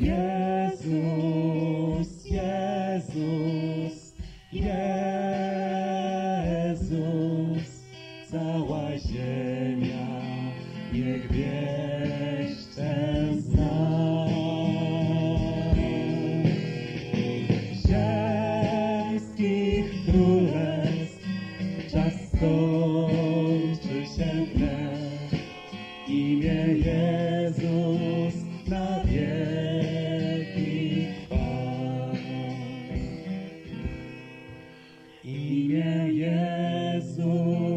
So you سوشیا یشکی چست Jesus.